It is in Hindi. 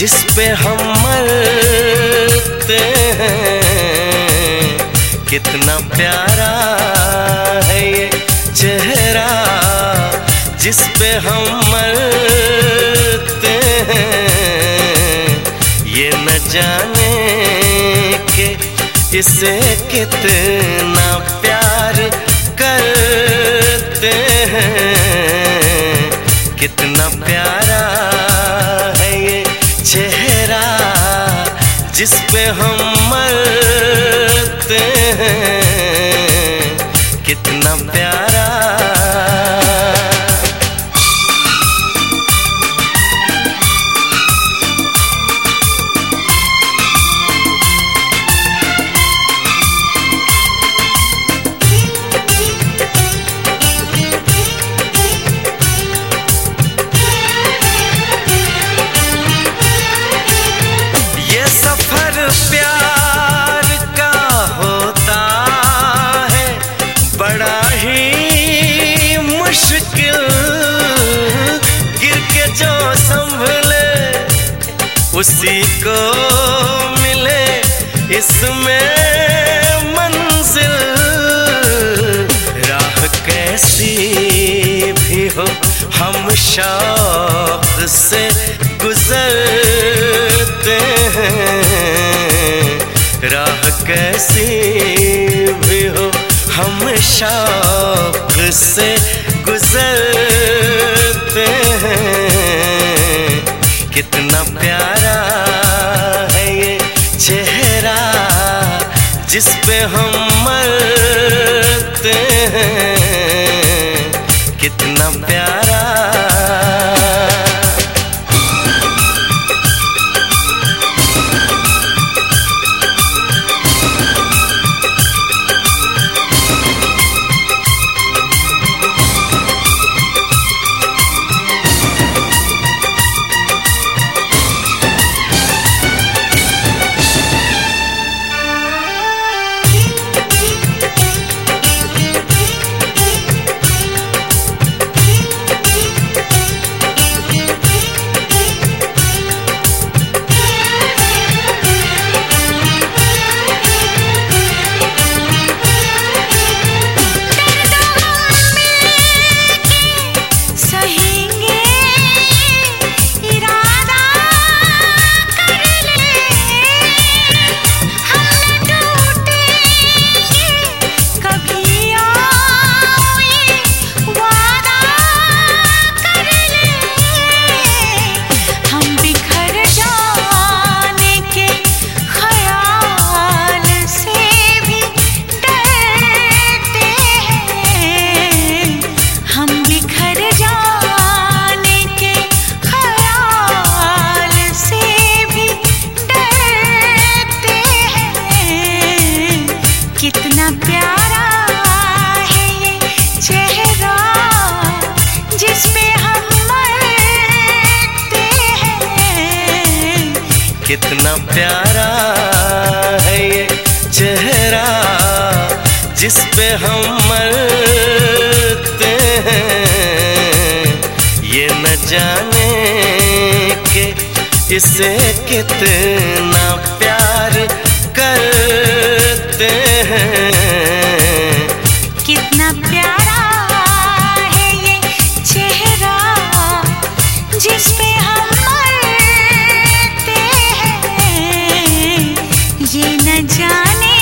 जिस पे हम मरते हैं। कितना प्यारा है ये चेहरा, जिस पे हम मरते हैं। ये न जाने के इसे कितना प्यार करते हैं। कितना प्यारा जिस पे हम मरते हैं कितना प्यारा उसी को मिले इसमें मंजिल। राह कैसी भी हो, हम शौक से गुजरते हैं। राह कैसी भी हो, हम शौक से गुजरते हैं। कितना प्यारा जिस पे हम कितना प्यारा है ये चेहरा जिस पे हम मरते हैं। ये न जाने के इसे कितना प्यार करते हैं। जाने